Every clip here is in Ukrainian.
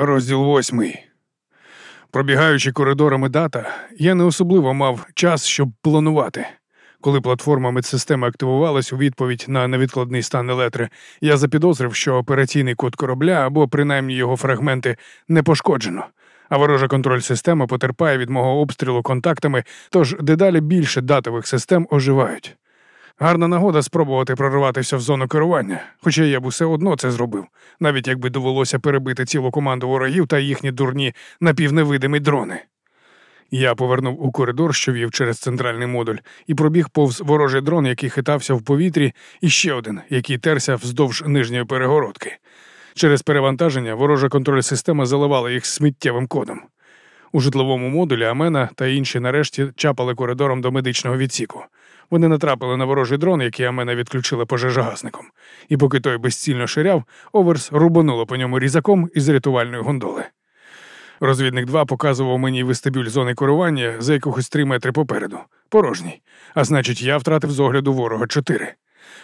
Розділ восьмий. Пробігаючи коридорами дата, я не особливо мав час, щоб планувати. Коли платформа медсистеми активувалась у відповідь на невідкладний стан електри, я запідозрив, що операційний код корабля або принаймні його фрагменти не пошкоджено, а ворожа контроль система потерпає від мого обстрілу контактами, тож дедалі більше датових систем оживають. Гарна нагода спробувати прорватися в зону керування, хоча я б усе одно це зробив, навіть якби довелося перебити цілу команду ворогів та їхні дурні напівневидимі дрони. Я повернув у коридор, що вів через центральний модуль, і пробіг повз ворожий дрон, який хитався в повітрі, і ще один, який терся вздовж нижньої перегородки. Через перевантаження ворожа контроль система заливала їх сміттєвим кодом. У житловому модулі Амена та інші нарешті чапали коридором до медичного відсіку. Вони натрапили на ворожий дрон, який Амена відключили пожежогасником. І поки той безцільно ширяв, Оверс рубануло по ньому різаком із рятувальної гондоли. Розвідник 2 показував мені вестибюль зони керування за якихось три метри попереду. Порожній. А значить, я втратив з огляду ворога 4.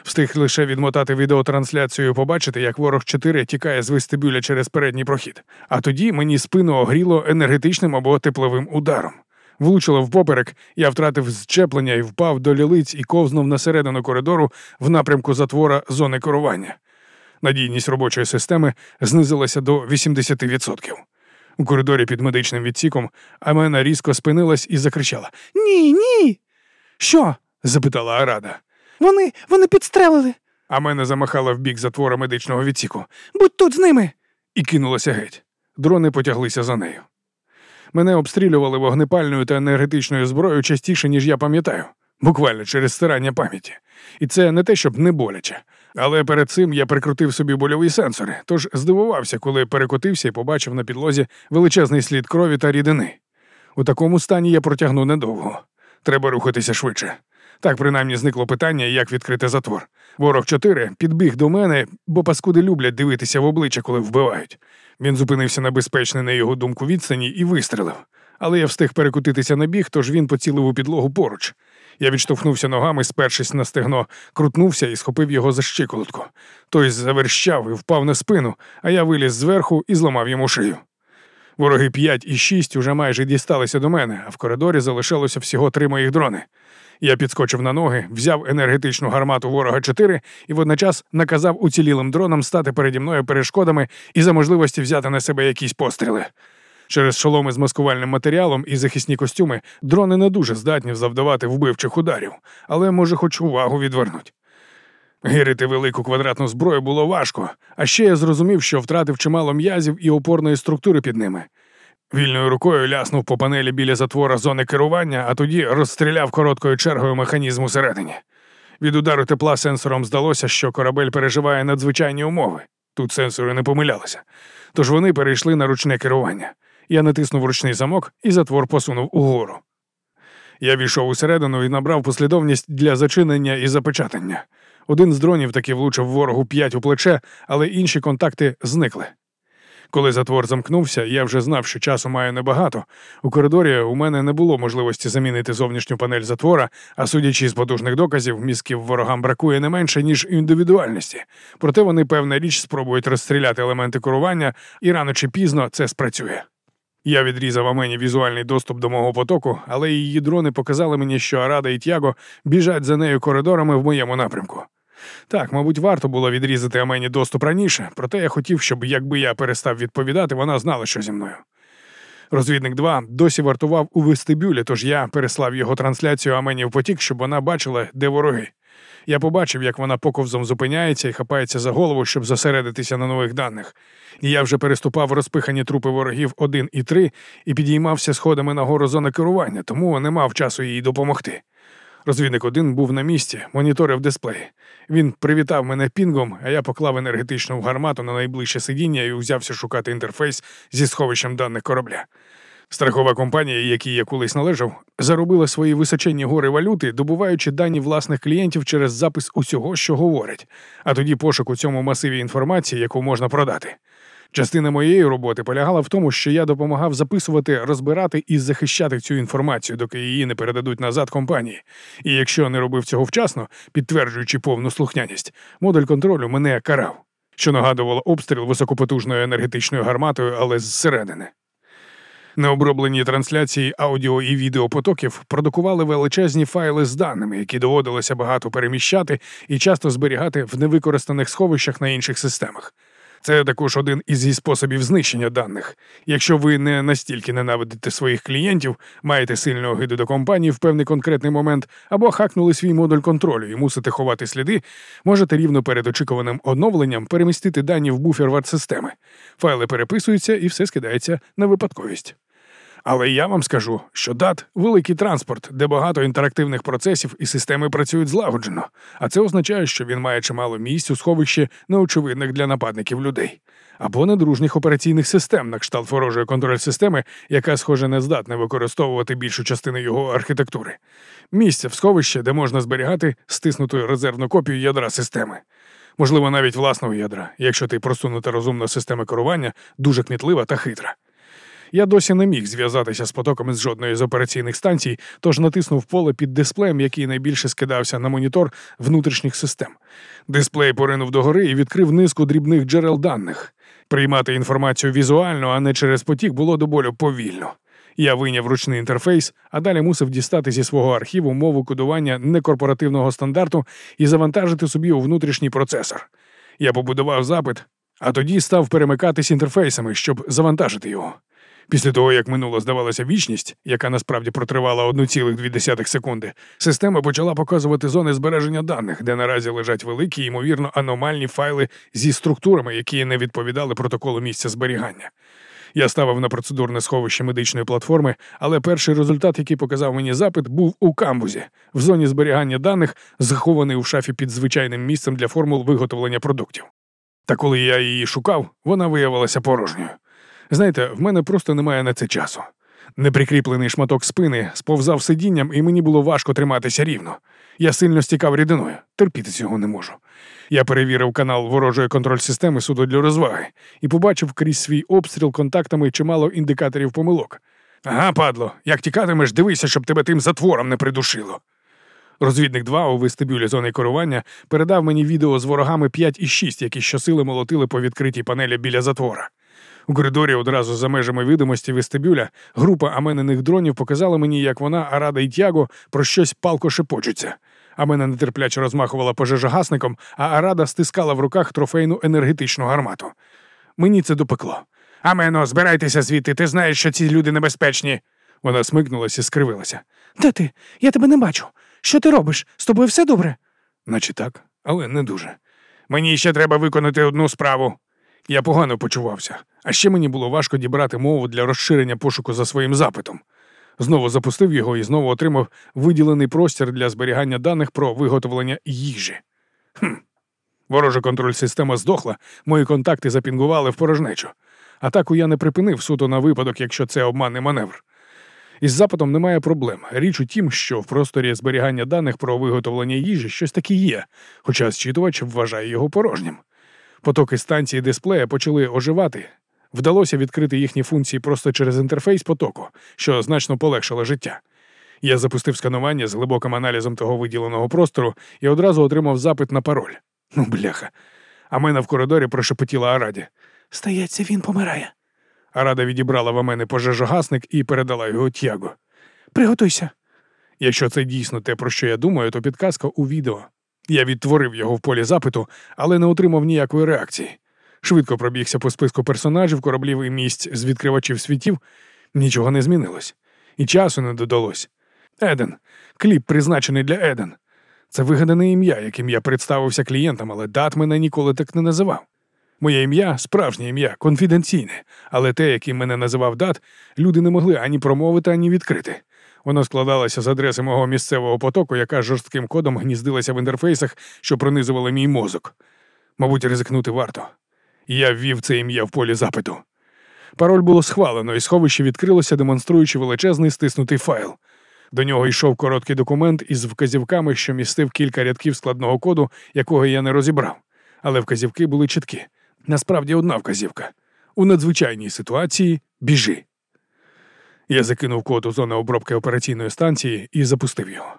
Встиг лише відмотати відеотрансляцію і побачити, як ворог 4 тікає з вестибюля через передній прохід. А тоді мені спину огріло енергетичним або тепловим ударом. Влучило впоперек, я втратив зчеплення і впав до лілиць і ковзнув на середину коридору в напрямку затвора зони керування. Надійність робочої системи знизилася до 80%. У коридорі під медичним відсіком Амена різко спинилась і закричала Ні, ні. Що? запитала Арада. Вони, вони підстрелили. Амена замахала в бік затвора медичного відсіку Будь тут з ними. і кинулася геть. Дрони потяглися за нею. Мене обстрілювали вогнепальною та енергетичною зброєю частіше, ніж я пам'ятаю, буквально через стирання пам'яті. І це не те, щоб не боляче. Але перед цим я прикрутив собі больові сенсори, тож здивувався, коли перекотився і побачив на підлозі величезний слід крові та рідини. У такому стані я протягну недовго. Треба рухатися швидше. Так принаймні зникло питання, як відкрити затвор. Ворог 4 підбіг до мене, бо паскуди люблять дивитися в обличчя, коли вбивають. Він зупинився на безпечній, на його думку, відстані і вистрелив. Але я встиг перекотитися на біг, тож він поцілив у підлогу поруч. Я відштовхнувся ногами, спершись на стегно, крутнувся і схопив його за щиколотку. Той заверщав і впав на спину, а я виліз зверху і зламав йому шию. Вороги 5 і 6 уже майже дісталися до мене, а в коридорі залишалося всього три моїх дрони. Я підскочив на ноги, взяв енергетичну гармату ворога 4 і водночас наказав уцілілим дронам стати переді мною перешкодами і за можливості взяти на себе якісь постріли. Через шоломи з маскувальним матеріалом і захисні костюми дрони не дуже здатні завдавати вбивчих ударів, але може хоч увагу відвернуть. Гирити велику квадратну зброю було важко, а ще я зрозумів, що втратив чимало м'язів і опорної структури під ними. Вільною рукою ляснув по панелі біля затвора зони керування, а тоді розстріляв короткою чергою механізм усередині. Від удару тепла сенсором здалося, що корабель переживає надзвичайні умови. Тут сенсори не помилялися. Тож вони перейшли на ручне керування. Я натиснув ручний замок і затвор посунув угору. Я війшов усередину і набрав послідовність для зачинення і запечатання. Один з дронів таки влучив ворогу п'ять у плече, але інші контакти зникли. Коли затвор замкнувся, я вже знав, що часу маю небагато. У коридорі у мене не було можливості замінити зовнішню панель затвора, а судячи з потужних доказів, мізків ворогам бракує не менше, ніж індивідуальності. Проте вони, певна річ, спробують розстріляти елементи керування, і рано чи пізно це спрацює. Я відрізав Амені візуальний доступ до мого потоку, але її дрони показали мені, що Арада і Тяго біжать за нею коридорами в моєму напрямку. Так, мабуть, варто було відрізати Амені доступ раніше, проте я хотів, щоб якби я перестав відповідати, вона знала, що зі мною. Розвідник 2 досі вартував у вестибюлі, тож я переслав його трансляцію Амені в потік, щоб вона бачила, де вороги. Я побачив, як вона поковзом зупиняється і хапається за голову, щоб зосередитися на нових даних. І я вже переступав розпихані трупи ворогів 1 і 3 і підіймався сходами на гору зони керування, тому не мав часу їй допомогти. Розвідник один був на місці, моніторив дисплей. Він привітав мене пінгом, а я поклав енергетичну гармату на найближче сидіння і узявся шукати інтерфейс зі сховищем даних корабля. Страхова компанія, якій я колись належав, заробила свої височенні гори валюти, добуваючи дані власних клієнтів через запис усього, що говорять, а тоді пошук у цьому масиві інформації, яку можна продати. Частина моєї роботи полягала в тому, що я допомагав записувати, розбирати і захищати цю інформацію, доки її не передадуть назад компанії. І якщо не робив цього вчасно, підтверджуючи повну слухняність, модуль контролю мене карав. що нагадувало обстріл високопотужною енергетичною гарматою, але зсередини. Необроблені трансляції аудіо і відеопотоків продукували величезні файли з даними, які доводилося багато переміщати і часто зберігати в невикористаних сховищах на інших системах. Це також один із способів знищення даних. Якщо ви не настільки ненавидите своїх клієнтів, маєте сильну огиду до компанії в певний конкретний момент, або хакнули свій модуль контролю і мусите ховати сліди, можете рівно перед очікуваним оновленням перемістити дані в буфер варт-системи. Файли переписуються і все скидається на випадковість. Але я вам скажу, що дат великий транспорт, де багато інтерактивних процесів і системи працюють злагоджено, а це означає, що він має чимало місць у сховищі неочевидних для нападників людей або недружніх операційних систем, на кшталт ворожої контроль системи, яка, схоже, не здатна використовувати більшу частину його архітектури. Місце в сховищі, де можна зберігати стиснуту резервну копію ядра системи. Можливо, навіть власного ядра, якщо ти просунута розумна система керування, дуже кмітлива та хитра. Я досі не міг зв'язатися з потоками з жодної з операційних станцій, тож натиснув поле під дисплеєм, який найбільше скидався на монітор внутрішніх систем. Дисплей поринув догори і відкрив низку дрібних джерел даних. Приймати інформацію візуально, а не через потік, було до болю повільно. Я вийняв ручний інтерфейс, а далі мусив дістати зі свого архіву мову кодування некорпоративного стандарту і завантажити собі у внутрішній процесор. Я побудував запит, а тоді став перемикатись інтерфейсами, щоб завантажити його. Після того, як минула, здавалося, вічність, яка насправді протривала 1,2 секунди, система почала показувати зони збереження даних, де наразі лежать великі, ймовірно, аномальні файли зі структурами, які не відповідали протоколу місця зберігання. Я ставив на процедурне сховище медичної платформи, але перший результат, який показав мені запит, був у камбузі, в зоні зберігання даних, захований у шафі під звичайним місцем для формул виготовлення продуктів. Та коли я її шукав, вона виявилася порожньою. Знаєте, в мене просто немає на це часу. Неприкріплений шматок спини сповзав сидінням, і мені було важко триматися рівно. Я сильно стікав рідиною, терпіти цього не можу. Я перевірив канал ворожої контроль системи суду для розваги і побачив крізь свій обстріл контактами чимало індикаторів помилок. Ага, падло, як тікатимеш, дивися, щоб тебе тим затвором не придушило. Розвідник 2 у вестибюлі зони керування передав мені відео з ворогами 5 і 6, які щосили молотили по відкритій панелі біля затвора. У коридорі одразу за межами видимості вестибюля група аменених дронів показала мені, як вона, Арада і Тяго про щось палко шепочуться. Амена нетерпляче розмахувала пожежогасником, а Арада стискала в руках трофейну енергетичну гармату. Мені це допекло. Амено, збирайтеся звідти, ти знаєш, що ці люди небезпечні. Вона смикнулася і скривилася. Де ти? Я тебе не бачу. Що ти робиш? З тобою все добре? Наче так, але не дуже. Мені ще треба виконати одну справу. Я погано почувався, а ще мені було важко дібрати мову для розширення пошуку за своїм запитом. Знову запустив його і знову отримав виділений простір для зберігання даних про виготовлення їжі. Хм. Ворожа контроль система здохла, мої контакти запінгували в порожнечу. Атаку я не припинив суто на випадок, якщо це обманний маневр. Із запитом немає проблем. Річ у тім, що в просторі зберігання даних про виготовлення їжі щось таке є, хоча зчитувач вважає його порожнім. Потоки станції дисплея почали оживати. Вдалося відкрити їхні функції просто через інтерфейс потоку, що значно полегшило життя. Я запустив сканування з глибоким аналізом того виділеного простору і одразу отримав запит на пароль. Ну, бляха. А мене в коридорі прошепотіла Араді. Стається, він помирає. Арада відібрала в мене пожежогасник і передала його тяго. Приготуйся. Якщо це дійсно те, про що я думаю, то підказка у відео. Я відтворив його в полі запиту, але не отримав ніякої реакції. Швидко пробігся по списку персонажів, кораблів і місць з відкривачів світів. Нічого не змінилось. І часу не додалось. Еден. Кліп призначений для Еден. Це вигадане ім'я, яким я представився клієнтам, але дат мене ніколи так не називав. Моє ім'я справжнє ім'я, конфіденційне, але те, яким мене називав дат, люди не могли ані промовити, ані відкрити. Воно складалося з адреси мого місцевого потоку, яка жорстким кодом гніздилася в інтерфейсах, що пронизували мій мозок. Мабуть, ризикнути варто. Я ввів це ім'я в полі запиту. Пароль було схвалено, і сховище відкрилося, демонструючи величезний стиснутий файл. До нього йшов короткий документ із вказівками, що містив кілька рядків складного коду, якого я не розібрав. Але вказівки були чіткі. Насправді одна вказівка. У надзвичайній ситуації біжи. Я закинув код у зону обробки операційної станції і запустив його.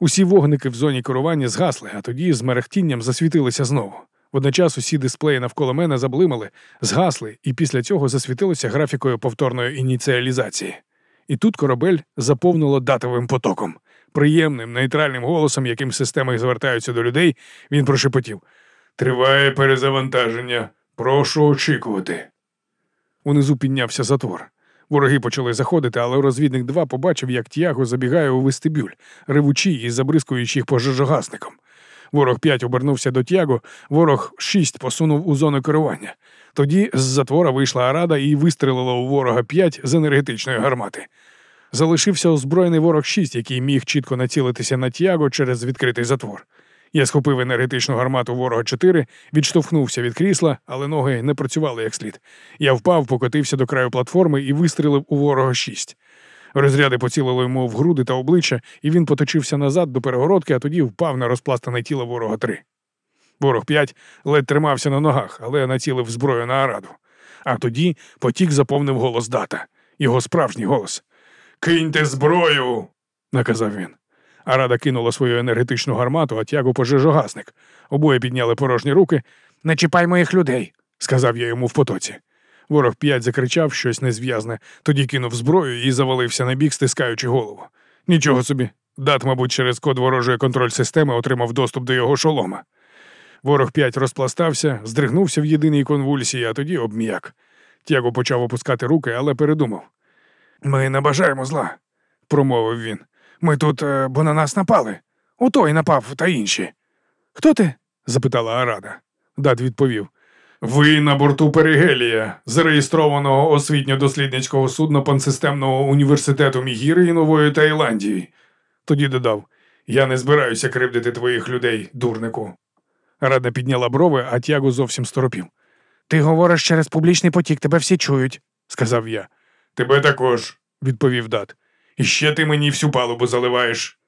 Усі вогники в зоні керування згасли, а тоді з мерехтінням засвітилися знову. Водночас усі дисплеї навколо мене заблимали, згасли, і після цього засвітилося графікою повторної ініціалізації. І тут корабель заповнило датовим потоком. Приємним, нейтральним голосом, яким системи звертаються до людей, він прошепотів: Триває перезавантаження. Прошу очікувати. Унизу піднявся затвор. Вороги почали заходити, але розвідник 2 побачив, як Тіаго забігає у вестибюль, ревучий і забризкуючи їх пожежогасником. Ворог 5 обернувся до Тяго, ворог 6 посунув у зону керування. Тоді з затвора вийшла арада і вистрелила у ворога 5 з енергетичної гармати. Залишився озброєний ворог 6, який міг чітко націлитися на Тяго через відкритий затвор. Я схопив енергетичну гармату ворога 4, відштовхнувся від крісла, але ноги не працювали як слід. Я впав, покотився до краю платформи і вистрілив у ворога 6. Розряди поцілили йому в груди та обличчя, і він поточився назад до перегородки, а тоді впав на розпластане тіло ворога 3. Ворог 5 ледь тримався на ногах, але націлив зброю на араду. А тоді потік заповнив голос дата, його справжній голос. Киньте зброю, наказав він. Арада кинула свою енергетичну гармату, а тягу пожежогасник. Обоє підняли порожні руки. Не чіпай моїх людей, сказав я йому в потоці. Ворог п'ять закричав щось незв'язне, тоді кинув зброю і завалився на бік, стискаючи голову. Нічого собі. Дат, мабуть, через код ворожої контроль системи отримав доступ до його шолома. Ворог п'ять розпластався, здригнувся в єдиній конвульсії, а тоді обм'як. Тяго почав опускати руки, але передумав. Ми не бажаємо зла, промовив він. Ми тут, е, бо на нас напали. У той напав та інші. Хто ти? запитала Арада. Дат відповів. Ви на борту Перигелія, зареєстрованого освітньо-дослідницького судна пансистемного університету Мігіри і Нової Таїландії. Тоді додав: Я не збираюся кривдити твоїх людей, дурнику. Рада підняла брови, а тяго зовсім сторопів. Ти говориш через публічний потік, тебе всі чують, сказав я. Тебе також, відповів Дат. І ще ти мені всю палубу заливаєш.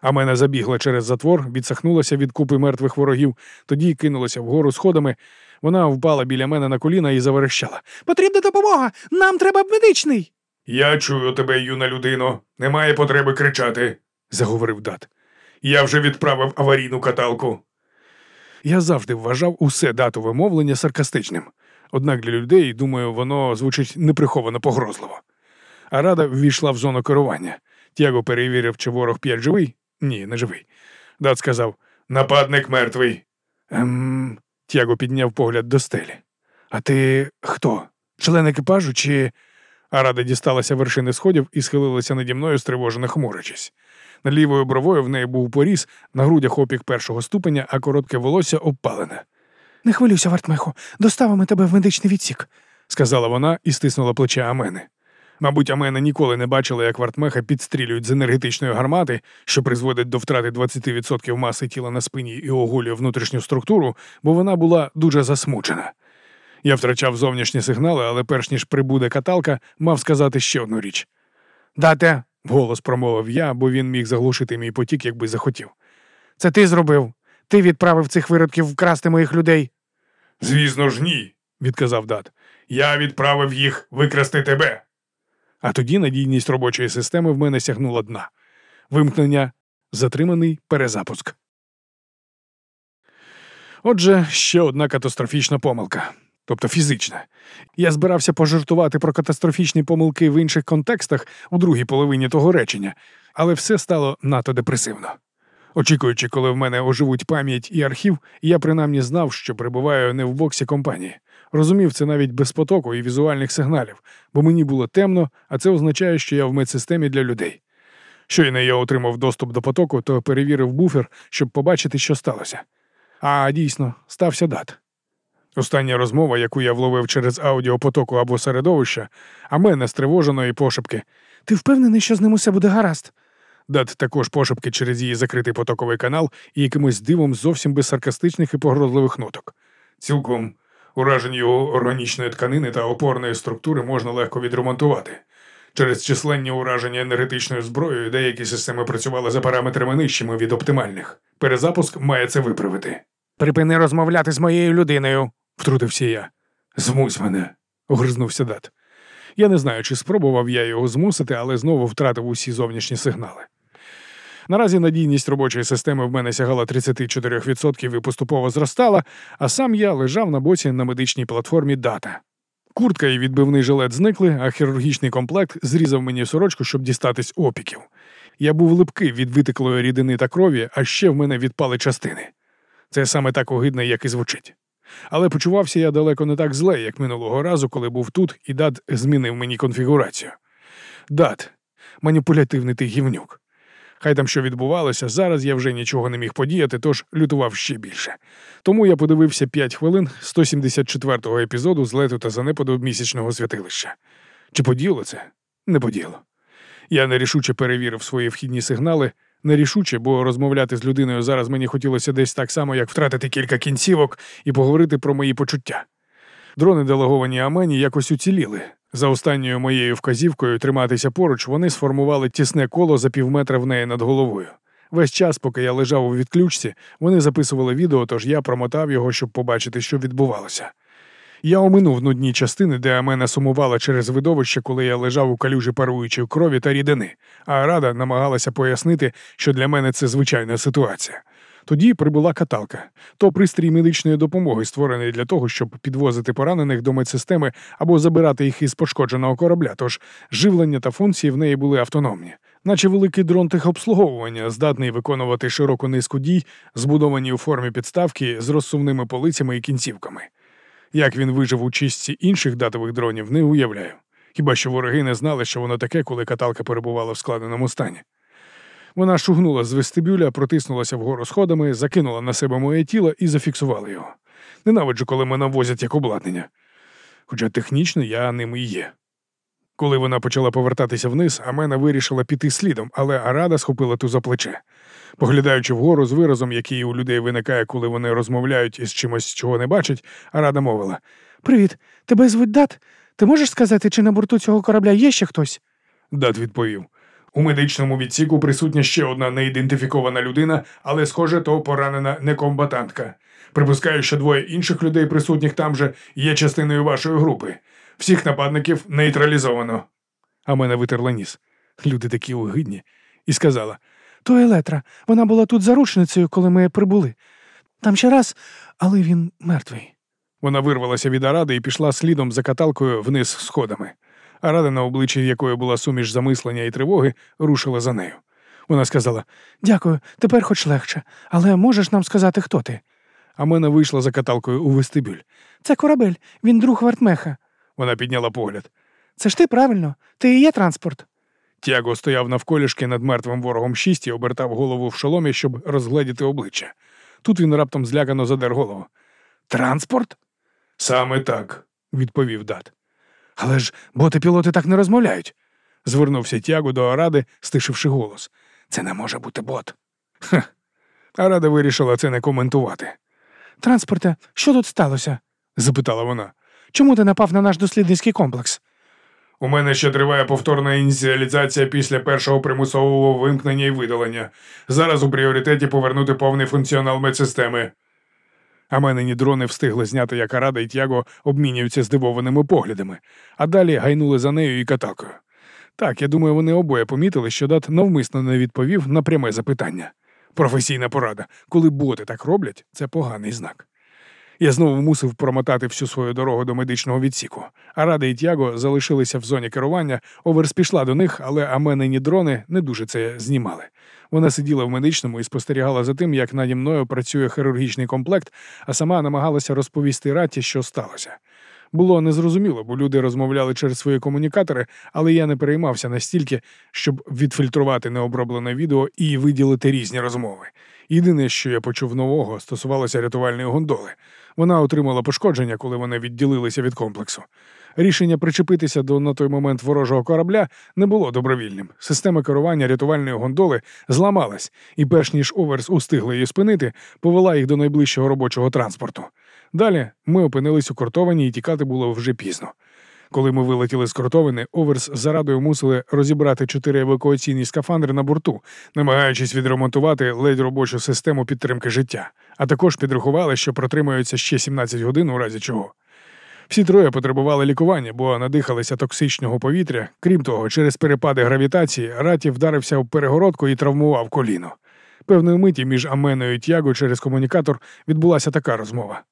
А мене забігла через затвор, відсахнулася від купи мертвих ворогів, тоді кинулася вгору сходами. Вона впала біля мене на коліна і заверещала. Потрібна допомога! Нам треба медичний. Я чую тебе, юна людино. Немає потреби кричати, заговорив Дат. Я вже відправив аварійну каталку. Я завжди вважав усе датове мовлення саркастичним. Однак для людей, думаю, воно звучить неприховано погрозливо. А рада ввійшла в зону керування. Тяго перевірив, чи ворог п'ять живий. Ні, не живий. Дат сказав Нападник мертвий. Ем, Тяго підняв погляд до стелі. А ти хто? Член екіпажу чи. Арада дісталася вершини сходів і схилилася наді мною, стривожено хмурячись. Над лівою бровою в неї був поріз, на грудях опік першого ступеня, а коротке волосся обпалене. Не хвилюйся, Вартмехо, доставимо тебе в медичний відсік, сказала вона і стиснула плече Амени. Мабуть, Амена ніколи не бачила, як Вартмеха підстрілюють з енергетичної гармати, що призводить до втрати 20% маси тіла на спині і оголює внутрішню структуру, бо вона була дуже засмучена. Я втрачав зовнішні сигнали, але перш ніж прибуде каталка, мав сказати ще одну річ. Дате, вголос промовив я, бо він міг заглушити мій потік, якби захотів. Це ти зробив. Ти відправив цих виродків вкрасти моїх людей. Звісно ж, ні, відказав Дат. Я відправив їх викрасти тебе. А тоді надійність робочої системи в мене сягнула дна. Вимкнення затриманий перезапуск. Отже, ще одна катастрофічна помилка, тобто фізична. Я збирався пожартувати про катастрофічні помилки в інших контекстах у другій половині того речення, але все стало надто депресивно. Очікуючи, коли в мене оживуть пам'ять і архів, я принаймні знав, що перебуваю не в боксі компанії. Розумів це навіть без потоку і візуальних сигналів, бо мені було темно, а це означає, що я в медсистемі для людей. Щойно я отримав доступ до потоку, то перевірив буфер, щоб побачити, що сталося. А дійсно, стався дат. Остання розмова, яку я вловив через аудіопотоку або середовища, а мене стривоженої пошепки. Ти впевнений, що з ним усе буде гаразд? Дат також пошепки через її закритий потоковий канал і якимось дивом зовсім без саркастичних і погрозливих ноток. Цілком ураження його органічної тканини та опорної структури можна легко відремонтувати. Через численні ураження енергетичною зброєю деякі системи працювали за параметрами нижчими від оптимальних. Перезапуск має це виправити. Припини розмовляти з моєю людиною, втрутився я. Змусь мене, огризнувся Дат. Я не знаю, чи спробував я його змусити, але знову втратив усі зовнішні сигнали. Наразі надійність робочої системи в мене сягала 34% і поступово зростала, а сам я лежав на боці на медичній платформі Дата. Куртка і відбивний жилет зникли, а хірургічний комплект зрізав мені сорочку, щоб дістатись опіків. Я був липкий від витеклої рідини та крові, а ще в мене відпали частини. Це саме так огидно, як і звучить. Але почувався я далеко не так зле, як минулого разу, коли був тут, і дат змінив мені конфігурацію. Дат, маніпулятивний ти гівнюк. Хай там що відбувалося, зараз я вже нічого не міг подіяти, тож лютував ще більше. Тому я подивився 5 хвилин 174-го епізоду злету та занепаду місячного святилища. Чи поділо це? Не поділо. Я нерішуче перевірив свої вхідні сигнали, нерішуче, бо розмовляти з людиною зараз мені хотілося десь так само, як втратити кілька кінцівок і поговорити про мої почуття. Дрони, делеговані Амені, якось уціліли. За останньою моєю вказівкою триматися поруч, вони сформували тісне коло за півметра в неї над головою. Весь час, поки я лежав у відключці, вони записували відео, тож я промотав його, щоб побачити, що відбувалося. Я оминув нудні частини, де Амена сумувала через видовище, коли я лежав у калюжі паруючої крові та рідини, а Рада намагалася пояснити, що для мене це звичайна ситуація. Тоді прибула каталка, то пристрій медичної допомоги, створений для того, щоб підвозити поранених до медсистеми або забирати їх із пошкодженого корабля. Тож живлення та функції в неї були автономні, наче великий дрон техобслуговування, здатний виконувати широку низку дій, збудовані у формі підставки з розсувними полицями і кінцівками. Як він вижив у чистці інших датових дронів, не уявляю. Хіба що вороги не знали, що воно таке, коли каталка перебувала в складеному стані. Вона шугнула з вестибюля, протиснулася вгору сходами, закинула на себе моє тіло і зафіксувала його. Ненавиджу, коли мене возять як обладнання. Хоча технічно я ним і є. Коли вона почала повертатися вниз, Амена вирішила піти слідом, але Арада схопила ту за плече. Поглядаючи вгору з виразом, який у людей виникає, коли вони розмовляють із чимось, чого не бачать, Арада мовила: Привіт, тебе звуть Дат? Ти можеш сказати, чи на борту цього корабля є ще хтось? Дат відповів. У медичному відсіку присутня ще одна неідентифікована людина, але, схоже, то поранена некомбатантка. Припускаю, що двоє інших людей, присутніх там же, є частиною вашої групи. Всіх нападників нейтралізовано. А мене витерла ніс. Люди такі огидні. І сказала: То Елетра. Вона була тут заручницею, коли ми прибули. Там ще раз, але він мертвий. Вона вирвалася від Аради і пішла слідом за каталкою вниз сходами. Арада, на обличчі якої була суміш замислення і тривоги, рушила за нею. Вона сказала: Дякую, тепер хоч легше, але можеш нам сказати, хто ти? А мене вийшла за каталкою у вестибюль. Це корабель, він друг Вартмеха. Вона підняла погляд. Це ж ти правильно, ти і є транспорт. Тяго стояв навколішки над мертвим ворогом шість і обертав голову в шоломі, щоб розгледіти обличчя. Тут він раптом злякано задер голову. Транспорт? Саме так, відповів Дат. Але ж боти-пілоти так не розмовляють. Звернувся Тяго до Аради, стишивши голос. Це не може бути бот. Ха. Арада вирішила це не коментувати. Транспорте, що тут сталося? запитала вона. Чому ти напав на наш дослідницький комплекс? У мене ще триває повторна ініціалізація після першого примусового вимкнення і видалення. Зараз у пріоритеті повернути повний функціонал медсистеми. А мене ні дрони встигли зняти, як Арада і Тяго обмінюються здивованими поглядами, а далі гайнули за нею і каталкою. Так, я думаю, вони обоє помітили, що дат навмисно не відповів на пряме запитання. Професійна порада. Коли боти так роблять, це поганий знак. Я знову мусив промотати всю свою дорогу до медичного відсіку. А Рада і Тяго залишилися в зоні керування. Оверс пішла до них, але аменені дрони не дуже це знімали. Вона сиділа в медичному і спостерігала за тим, як наді мною працює хірургічний комплект, а сама намагалася розповісти Раті, що сталося. Було незрозуміло, бо люди розмовляли через свої комунікатори, але я не переймався настільки, щоб відфільтрувати необроблене відео і виділити різні розмови. Єдине, що я почув нового, стосувалося рятувальної гондоли. Вона отримала пошкодження, коли вони відділилися від комплексу. Рішення причепитися до на той момент ворожого корабля не було добровільним. Система керування рятувальної гондоли зламалась, і, перш ніж Оверс устигла її спинити, повела їх до найближчого робочого транспорту. Далі ми опинились у кортовані і тікати було вже пізно. Коли ми вилетіли з кортовини, Оверс за радою мусили розібрати чотири евакуаційні скафандри на борту, намагаючись відремонтувати ледь робочу систему підтримки життя, а також підрахували, що протримаються ще 17 годин у разі чого. Всі троє потребували лікування, бо надихалися токсичного повітря. Крім того, через перепади гравітації Раті вдарився в перегородку і травмував коліно. Певної миті між Аменою і Тяго через комунікатор відбулася така розмова.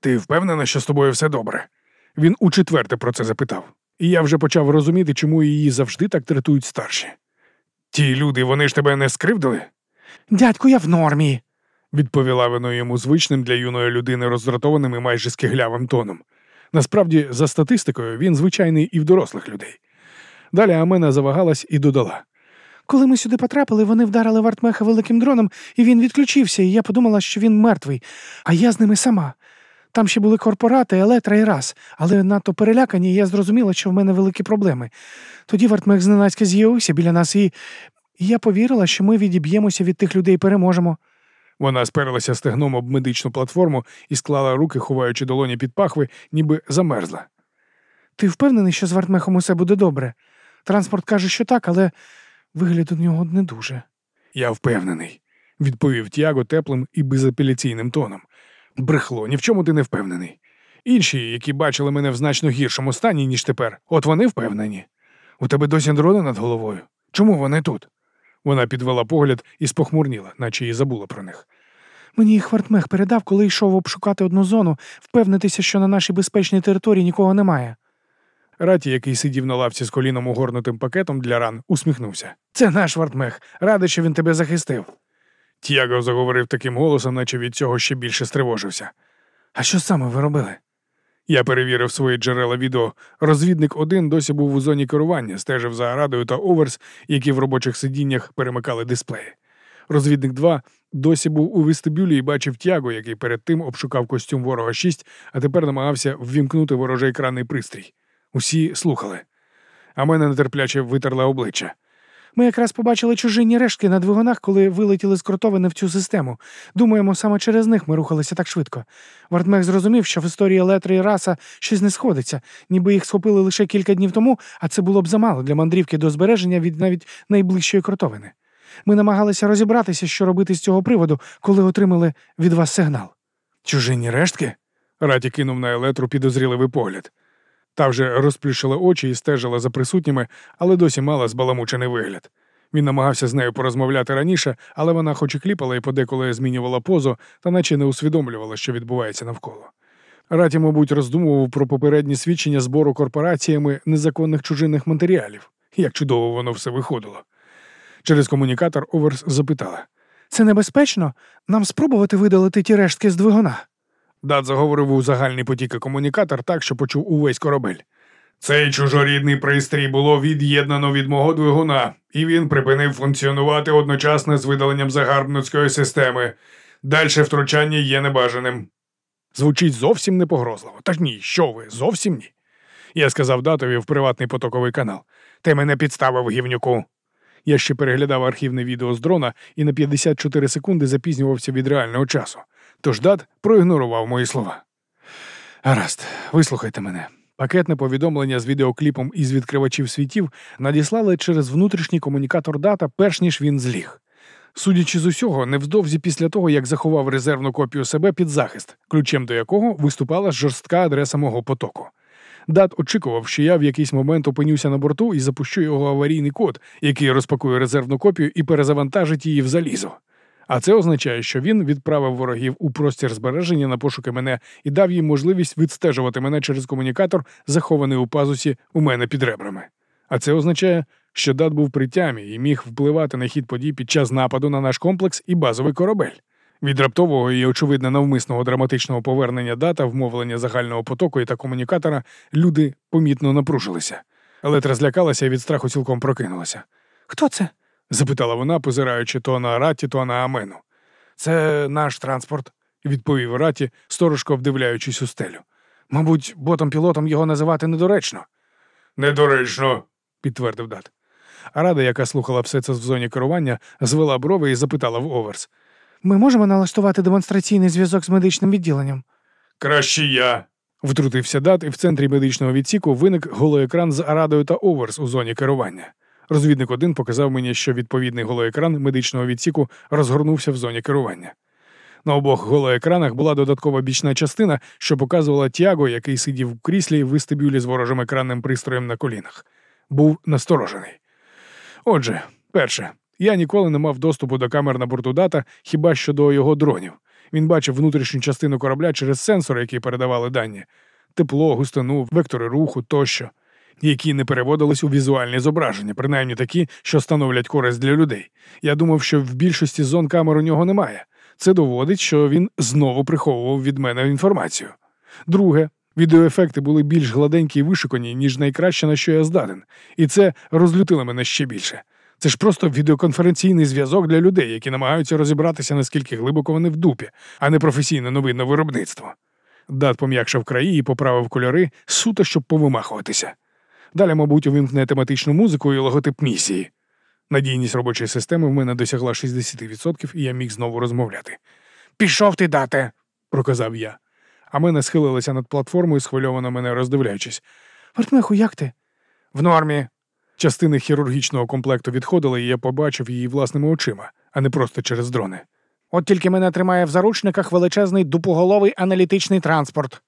Ти впевнена, що з тобою все добре? Він у четверте про це запитав. І я вже почав розуміти, чому її завжди так третують старші. Ті люди, вони ж тебе не скривдили? Дядьку, я в нормі. відповіла вона йому звичним для юної людини роздратованим і майже скиглявим тоном. Насправді, за статистикою, він звичайний і в дорослих людей. Далі Амена завагалась і додала. Коли ми сюди потрапили, вони вдарили Вартмеха великим дроном, і він відключився, і я подумала, що він мертвий, а я з ними сама. Там ще були корпорати, електра і раз, але надто перелякані, і я зрозуміла, що в мене великі проблеми. Тоді Вартмех зненацька з'явився біля нас, і і я повірила, що ми відіб'ємося від тих людей і переможемо. Вона сперлася стегном об медичну платформу і склала руки, ховаючи долоні під пахви, ніби замерзла. Ти впевнений, що з Вартмехом усе буде добре? Транспорт каже, що так, але вигляд у нього не дуже. Я впевнений, відповів Тяго теплим і безапеляційним тоном. Брехло, ні в чому ти не впевнений. Інші, які бачили мене в значно гіршому стані, ніж тепер, от вони впевнені. У тебе досі дрони над головою. Чому вони тут? Вона підвела погляд і спохмурніла, наче і забула про них. Мені їх Вартмех передав, коли йшов обшукати одну зону, впевнитися, що на нашій безпечній території нікого немає. Раті, який сидів на лавці з коліном угорнутим пакетом для ран, усміхнувся. Це наш Вартмех. Радий, що він тебе захистив. Тіаго заговорив таким голосом, наче від цього ще більше стривожився. А що саме ви робили? Я перевірив свої джерела відео. Розвідник один досі був у зоні керування, стежив за Арадою та Оверс, які в робочих сидіннях перемикали дисплеї. Розвідник 2 досі був у вестибюлі і бачив Тяго, який перед тим обшукав костюм ворога 6, а тепер намагався ввімкнути ворожий екранний пристрій. Усі слухали. А мене нетерпляче витерла обличчя. Ми якраз побачили чужинні рештки на двигунах, коли вилетіли з кротовини в цю систему. Думаємо, саме через них ми рухалися так швидко. Вартмех зрозумів, що в історії Летри і Раса щось не сходиться, ніби їх схопили лише кілька днів тому, а це було б замало для мандрівки до збереження від навіть найближчої кротовини. Ми намагалися розібратися, що робити з цього приводу, коли отримали від вас сигнал. Чужинні рештки? Раті кинув на елетру підозріливий погляд. Та вже розплющила очі і стежила за присутніми, але досі мала збаламучений вигляд. Він намагався з нею порозмовляти раніше, але вона хоч і кліпала і подеколи змінювала позу, та наче не усвідомлювала, що відбувається навколо. Раті, мабуть, роздумував про попередні свідчення збору корпораціями незаконних чужинних матеріалів. Як чудово воно все виходило. Через комунікатор Оверс запитала. Це небезпечно? Нам спробувати видалити ті рештки з двигуна. Дат заговорив у загальний потік комунікатор так, що почув увесь корабель. Цей чужорідний пристрій було від'єднано від мого двигуна, і він припинив функціонувати одночасно з видаленням загарбницької системи. Дальше втручання є небажаним. Звучить зовсім непогрозливо. Та ж ні, що ви, зовсім ні. Я сказав датові в приватний потоковий канал. Ти мене підставив гівнюку. Я ще переглядав архівне відео з дрона і на 54 секунди запізнювався від реального часу. Тож дат проігнорував мої слова. Гаразд, вислухайте мене. Пакетне повідомлення з відеокліпом із відкривачів світів надіслали через внутрішній комунікатор дата, перш ніж він зліг. Судячи з усього, невдовзі після того, як заховав резервну копію себе під захист, ключем до якого виступала жорстка адреса мого потоку. Дат очікував, що я в якийсь момент опинюся на борту і запущу його аварійний код, який розпакує резервну копію і перезавантажить її в залізо. А це означає, що він відправив ворогів у простір збереження на пошуки мене і дав їм можливість відстежувати мене через комунікатор, захований у пазусі у мене під ребрами. А це означає, що дат був при тямі і міг впливати на хід подій під час нападу на наш комплекс і базовий корабель. Від раптового і, очевидно, навмисного драматичного повернення дата, вмовлення загального потоку та комунікатора, люди помітно напружилися. Елетра злякалася і від страху цілком прокинулася. Хто це? запитала вона, позираючи то на Раті, то на Амену. Це наш транспорт, відповів Раті, сторожко вдивляючись у стелю. Мабуть, ботом-пілотом його називати недоречно. Недоречно, підтвердив дат. Рада, яка слухала все це в зоні керування, звела брови і запитала в Оверс. Ми можемо налаштувати демонстраційний зв'язок з медичним відділенням. Краще я. Втрутився дат, і в центрі медичного відсіку виник голоекран з Арадою та Оверс у зоні керування. Розвідник один показав мені, що відповідний голоекран медичного відсіку розгорнувся в зоні керування. На обох голоекранах була додаткова бічна частина, що показувала Тяго, який сидів в кріслі в вестибюлі з ворожим екранним пристроєм на колінах. Був насторожений. Отже, перше, я ніколи не мав доступу до камер на борту дата, хіба що до його дронів. Він бачив внутрішню частину корабля через сенсори, які передавали дані тепло, густину, вектори руху тощо, які не переводились у візуальні зображення, принаймні такі, що становлять користь для людей. Я думав, що в більшості зон камер у нього немає. Це доводить, що він знову приховував від мене інформацію. Друге, відеоефекти були більш гладенькі і вишикані, ніж найкраще, на що я здатен, і це розлютило мене ще більше. Це ж просто відеоконференційний зв'язок для людей, які намагаються розібратися, наскільки глибоко вони в дупі, а не професійне новинне виробництво. Дат пом'якшав краї і поправив кольори суто, щоб повимахуватися. Далі, мабуть, увімкне тематичну музику і логотип місії. Надійність робочої системи в мене досягла 60%, і я міг знову розмовляти. Пішов ти, дате, проказав я. А мене схилилися над платформою, схвильовано мене роздивляючись. Вартмеху, як ти? В нормі. Частини хірургічного комплекту відходили, і я побачив її власними очима, а не просто через дрони. От тільки мене тримає в заручниках величезний дупоголовий аналітичний транспорт.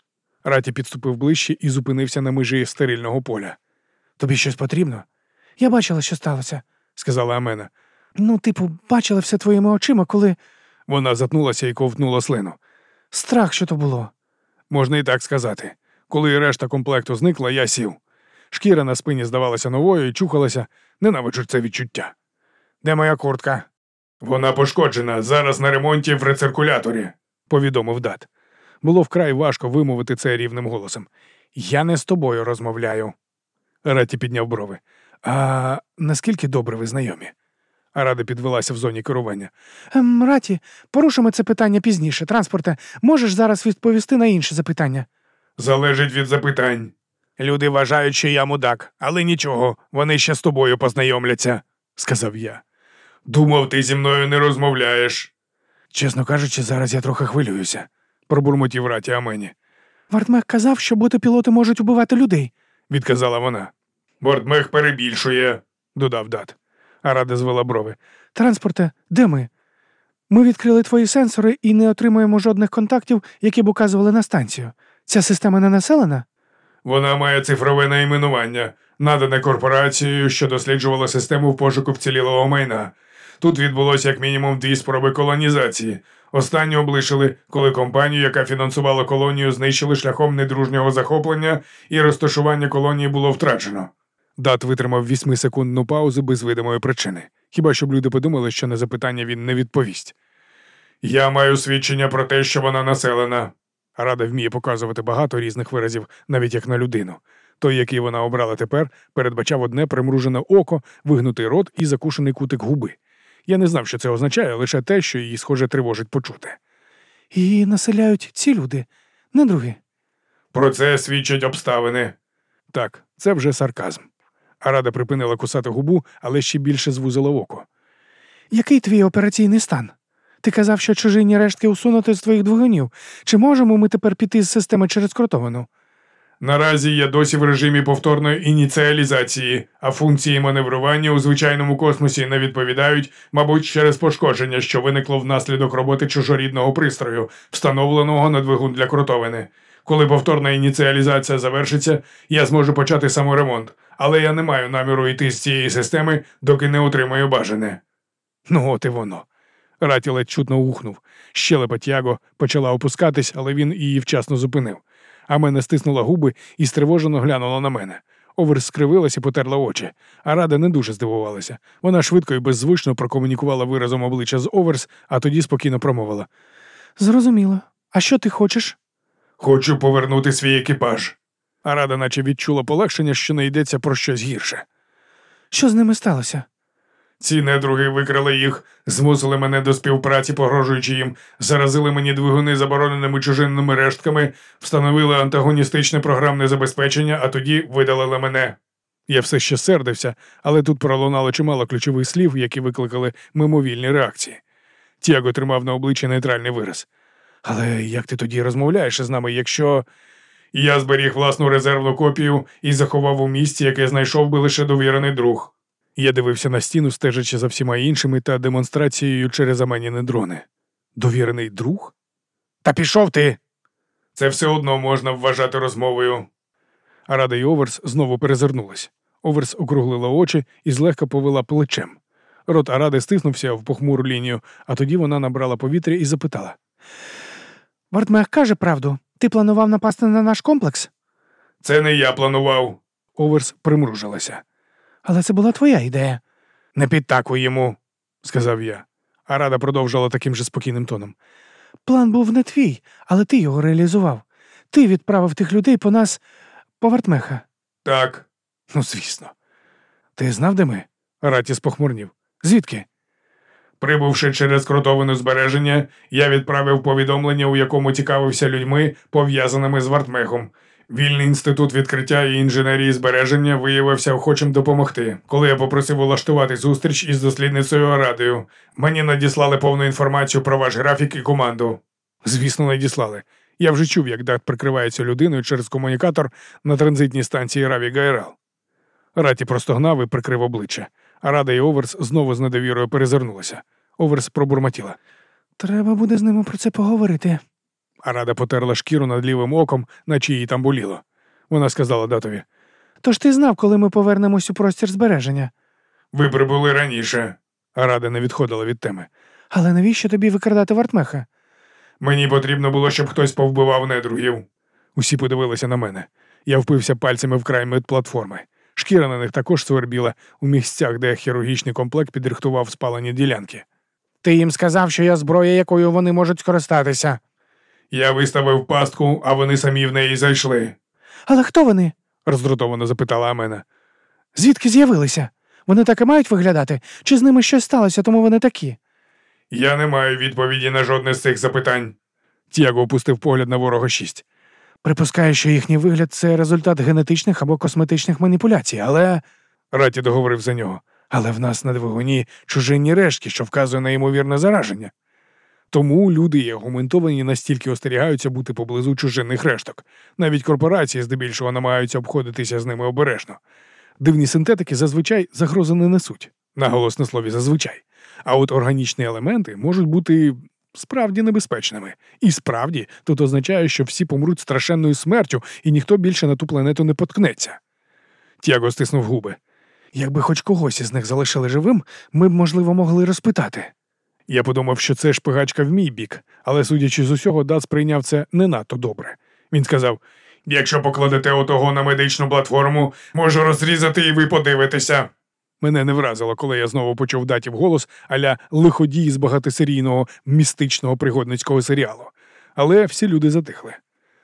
Раті підступив ближче і зупинився на межі стерильного поля. Тобі щось потрібно? Я бачила, що сталося, сказала Амена. Ну, типу, бачила все твоїми очима, коли. Вона затнулася і ковтнула слину. Страх, що то було. Можна і так сказати. Коли решта комплекту зникла, я сів. Шкіра на спині здавалася новою і чухалася, ненавиджу це відчуття. Де моя куртка? Вона пошкоджена, зараз на ремонті в рециркуляторі, повідомив дат. Було вкрай важко вимовити це рівним голосом. Я не з тобою розмовляю. Раті підняв брови. А наскільки добре ви знайомі? Рада підвелася в зоні керування. Ем, Раті, порушимо це питання пізніше. Транспорте, можеш зараз відповісти на інше запитання? Залежить від запитань. Люди вважають, що я мудак, але нічого, вони ще з тобою познайомляться, сказав я. Думав, ти зі мною не розмовляєш. Чесно кажучи, зараз я трохи хвилююся, пробурмотів раті Амені. Вартмех казав, що ботопілоти можуть убивати людей, відказала вона. Бортмех перебільшує, додав дат. А рада звела брови. Транспорте, де ми? Ми відкрили твої сенсори і не отримуємо жодних контактів, які б указували на станцію. Ця система не населена? Вона має цифрове найменування, надане корпорацією, що досліджувала систему в пошуку вцілілого майна. Тут відбулося як мінімум дві спроби колонізації. Останню облишили, коли компанію, яка фінансувала колонію, знищили шляхом недружнього захоплення і розташування колонії було втрачено. Дат витримав вісьмисекундну паузу без видимої причини, хіба щоб люди подумали, що на запитання він не відповість. Я маю свідчення про те, що вона населена. Рада вміє показувати багато різних виразів, навіть як на людину. Той, який вона обрала тепер, передбачав одне примружене око, вигнутий рот і закушений кутик губи. Я не знав, що це означає, лише те, що її, схоже, тривожить почути. Її населяють ці люди, не другі. Про це свідчать обставини. Так, це вже сарказм. Арада припинила кусати губу, але ще більше звузила око. Який твій операційний стан? Ти казав, що чужинні рештки усунути з твоїх двигунів. Чи можемо ми тепер піти з системи через кротовану? Наразі я досі в режимі повторної ініціалізації, а функції маневрування у звичайному космосі не відповідають, мабуть, через пошкодження, що виникло внаслідок роботи чужорідного пристрою, встановленого на двигун для кротовини. Коли повторна ініціалізація завершиться, я зможу почати саморемонт, але я не маю наміру йти з цієї системи, доки не отримаю бажане. Ну, от і воно. Раті ледь чутно ухнув. Щелепа Тяго почала опускатись, але він її вчасно зупинив. А мене стиснула губи і стривожено глянула на мене. Оверс скривилась і потерла очі, а рада не дуже здивувалася. Вона швидко і беззвучно прокомунікувала виразом обличчя з Оверс, а тоді спокійно промовила. Зрозуміло. А що ти хочеш? Хочу повернути свій екіпаж. А рада наче відчула полегшення, що не йдеться про щось гірше. Що з ними сталося? Ці недруги викрали їх, змусили мене до співпраці, погрожуючи їм, заразили мені двигуни забороненими чужинними рештками, встановили антагоністичне програмне забезпечення, а тоді видалили мене. Я все ще сердився, але тут пролунало чимало ключових слів, які викликали мимовільні реакції. Тяго тримав на обличчі нейтральний вираз. Але як ти тоді розмовляєш із нами, якщо. Я зберіг власну резервну копію і заховав у місці, яке знайшов би лише довірений друг. Я дивився на стіну, стежачи за всіма іншими та демонстрацією через аменіни дрони. Довірений друг? Та пішов ти. Це все одно можна вважати розмовою. Арада і Оверс знову перезирнулись. Оверс округлила очі і злегка повела плечем. Рот Аради стиснувся в похмуру лінію, а тоді вона набрала повітря і запитала. Вартмех каже правду. Ти планував напасти на наш комплекс? Це не я планував. Оверс примружилася. Але це була твоя ідея. Не підтакуй йому, сказав я. Арада продовжила таким же спокійним тоном. План був не твій, але ти його реалізував. Ти відправив тих людей по нас по Вартмеха. Так. Ну, звісно. Ти знав, де ми? Ратіс похмурнів. Звідки? Прибувши через кротовину збереження, я відправив повідомлення, у якому цікавився людьми, пов'язаними з Вартмехом. Вільний інститут відкриття і інженерії збереження виявився охочим допомогти. Коли я попросив улаштувати зустріч із дослідницею Арадою, мені надіслали повну інформацію про ваш графік і команду. Звісно, надіслали. Я вже чув, як дат прикривається людиною через комунікатор на транзитній станції Раві Гайрал. Раті простогнав і прикрив обличчя. А Рада і Оверс знову з недовірою перезирнулися. Оверс пробурмотіла. Треба буде з ними про це поговорити. А Рада потерла шкіру над лівим оком, наче їй там боліло. Вона сказала датові. Тож ти знав, коли ми повернемось у простір збереження. Ви прибули раніше. А Рада не відходила від теми. Але навіщо тобі викрадати Вартмеха? Мені потрібно було, щоб хтось повбивав недругів. Усі подивилися на мене. Я впився пальцями в край медплатформи. Шкіра на них також свербіла у місцях, де хірургічний комплект підрихтував спалені ділянки. Ти їм сказав, що я зброя, якою вони можуть скористатися. Я виставив пастку, а вони самі в неї зайшли. Але хто вони? роздратовано запитала Амена. Звідки з'явилися? Вони так і мають виглядати? Чи з ними щось сталося, тому вони такі? Я не маю відповіді на жодне з цих запитань. Тіаго опустив погляд на ворога шість. Припускаю, що їхній вигляд це результат генетичних або косметичних маніпуляцій, але. Раті договорив за нього. Але в нас на двигуні чужинні рештки, що вказує на ймовірне зараження. Тому люди і аргументовані настільки остерігаються бути поблизу чужинних решток. Навіть корпорації здебільшого намагаються обходитися з ними обережно. Дивні синтетики зазвичай загрози не несуть, наголос на слові зазвичай. А от органічні елементи можуть бути справді небезпечними. І справді тут означає, що всі помруть страшенною смертю, і ніхто більше на ту планету не поткнеться. Тяго стиснув губи. Якби хоч когось із них залишили живим, ми б, можливо, могли розпитати. Я подумав, що це шпигачка в мій бік, але, судячи з усього, Дат сприйняв це не надто добре. Він сказав: Якщо покладете отого на медичну платформу, можу розрізати і ви подивитеся. Мене не вразило, коли я знову почув датів голос аля лиходій з багатосерійного містичного пригодницького серіалу. Але всі люди затихли.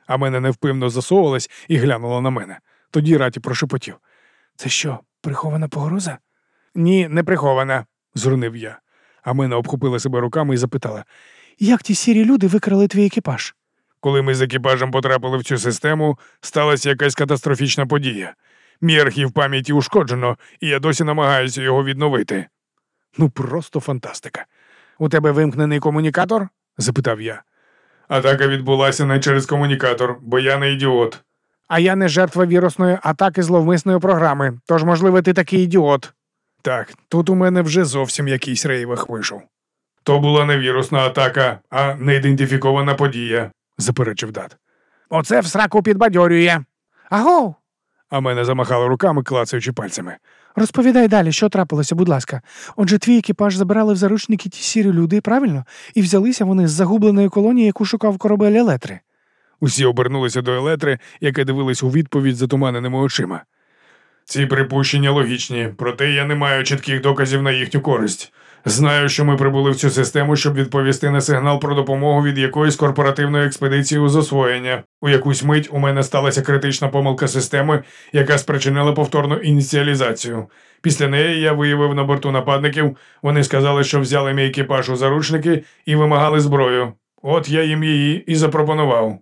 А мене невпевно засовувалась і глянула на мене. Тоді раті прошепотів. Це що, прихована погроза? Ні, не прихована, зрунив я. А мене обхопила себе руками і запитала: Як ті сірі люди викрали твій екіпаж? Коли ми з екіпажем потрапили в цю систему, сталася якась катастрофічна подія. Мій архів пам'яті ушкоджено, і я досі намагаюся його відновити. Ну, просто фантастика. У тебе вимкнений комунікатор? запитав я. Атака відбулася не через комунікатор, бо я не ідіот. А я не жертва вірусної атаки зловмисної програми, тож, можливо, ти такий ідіот. Так, тут у мене вже зовсім якийсь рейвах вийшов. То була не вірусна атака, а неідентифікована подія, заперечив дат. Оце в сраку підбадьорює. Аго! А мене замахали руками, клацаючи пальцями. Розповідай далі, що трапилося, будь ласка. Отже, твій екіпаж забирали в заручники ті сірі люди, правильно? І взялися вони з загубленої колонії, яку шукав корабель Елетри. Усі обернулися до Елетри, яка дивилась у відповідь затуманеними очима. Ці припущення логічні, проте я не маю чітких доказів на їхню користь. Знаю, що ми прибули в цю систему, щоб відповісти на сигнал про допомогу від якоїсь корпоративної експедиції у засвоєння. У якусь мить у мене сталася критична помилка системи, яка спричинила повторну ініціалізацію. Після неї я виявив на борту нападників. Вони сказали, що взяли мій екіпаж у заручники і вимагали зброю. От я їм її і запропонував.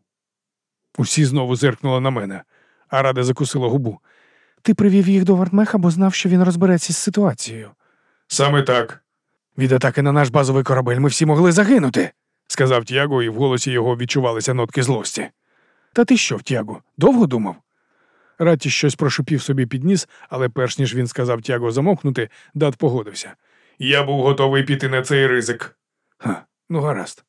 Усі знову зиркнули на мене, а рада закусила губу. Ти привів їх до Вартмеха, бо знав, що він розбереться з ситуацією. Саме так. Від атаки на наш базовий корабель ми всі могли загинути, сказав Тяго, і в голосі його відчувалися нотки злості. Та ти що, Тяго, довго думав? Ратті щось прошипів собі під ніс, але перш ніж він сказав Тяго замовкнути, дат погодився. Я був готовий піти на цей ризик. Ха, ну гаразд.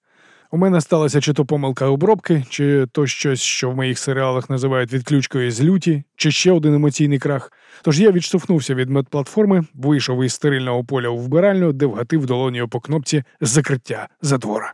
У мене сталася чи то помилка обробки, чи то щось, що в моїх серіалах називають відключкою з люті, чи ще один емоційний крах. Тож я відштовхнувся від медплатформи, вийшов із стерильного поля у вбиральню, де вгатив долонію по кнопці закриття затвора.